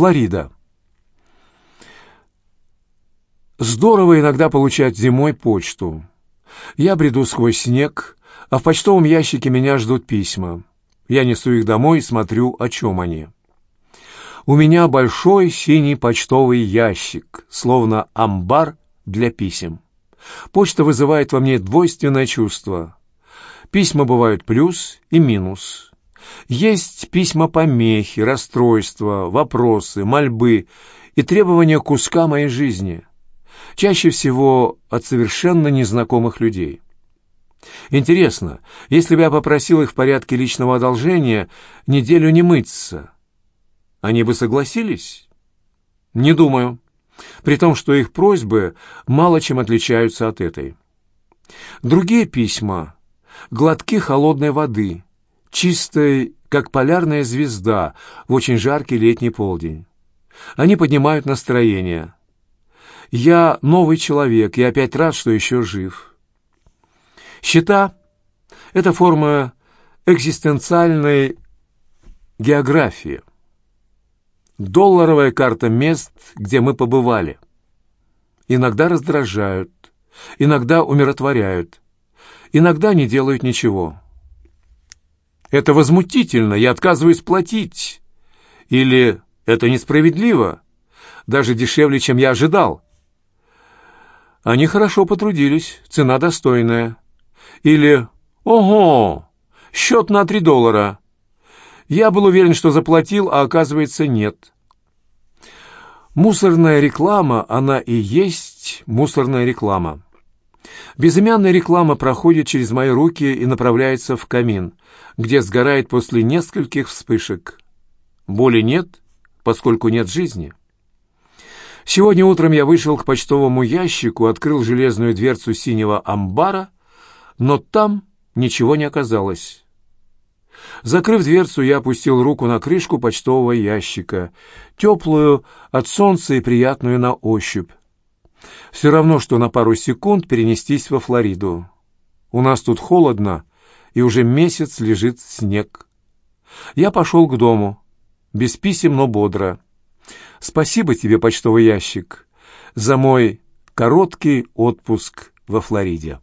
Флорида. Здорово иногда получать зимой почту. Я бреду сквозь снег, а в почтовом ящике меня ждут письма. Я несу их домой и смотрю, о чем они. У меня большой синий почтовый ящик, словно амбар для писем. Почта вызывает во мне двойственное чувство. Письма бывают плюс и минус. Есть письма-помехи, расстройства, вопросы, мольбы и требования куска моей жизни. Чаще всего от совершенно незнакомых людей. Интересно, если бы я попросил их в порядке личного одолжения неделю не мыться, они бы согласились? Не думаю. При том, что их просьбы мало чем отличаются от этой. Другие письма — глотки холодной воды, чистой, как полярная звезда в очень жаркий летний полдень. Они поднимают настроение. Я новый человек, и опять рад, что еще жив. Счета — это форма экзистенциальной географии. Долларовая карта мест, где мы побывали. Иногда раздражают, иногда умиротворяют, иногда не делают ничего. Это возмутительно, я отказываюсь платить. Или это несправедливо, даже дешевле, чем я ожидал. Они хорошо потрудились, цена достойная. Или «Ого! Счет на три доллара!» Я был уверен, что заплатил, а оказывается нет. Мусорная реклама, она и есть мусорная реклама. Безымянная реклама проходит через мои руки и направляется в камин, где сгорает после нескольких вспышек. Боли нет, поскольку нет жизни. Сегодня утром я вышел к почтовому ящику, открыл железную дверцу синего амбара, но там ничего не оказалось. Закрыв дверцу, я опустил руку на крышку почтового ящика, теплую от солнца и приятную на ощупь. Все равно, что на пару секунд перенестись во Флориду. У нас тут холодно, и уже месяц лежит снег. Я пошел к дому, без писем, но бодро. Спасибо тебе, почтовый ящик, за мой короткий отпуск во Флориде.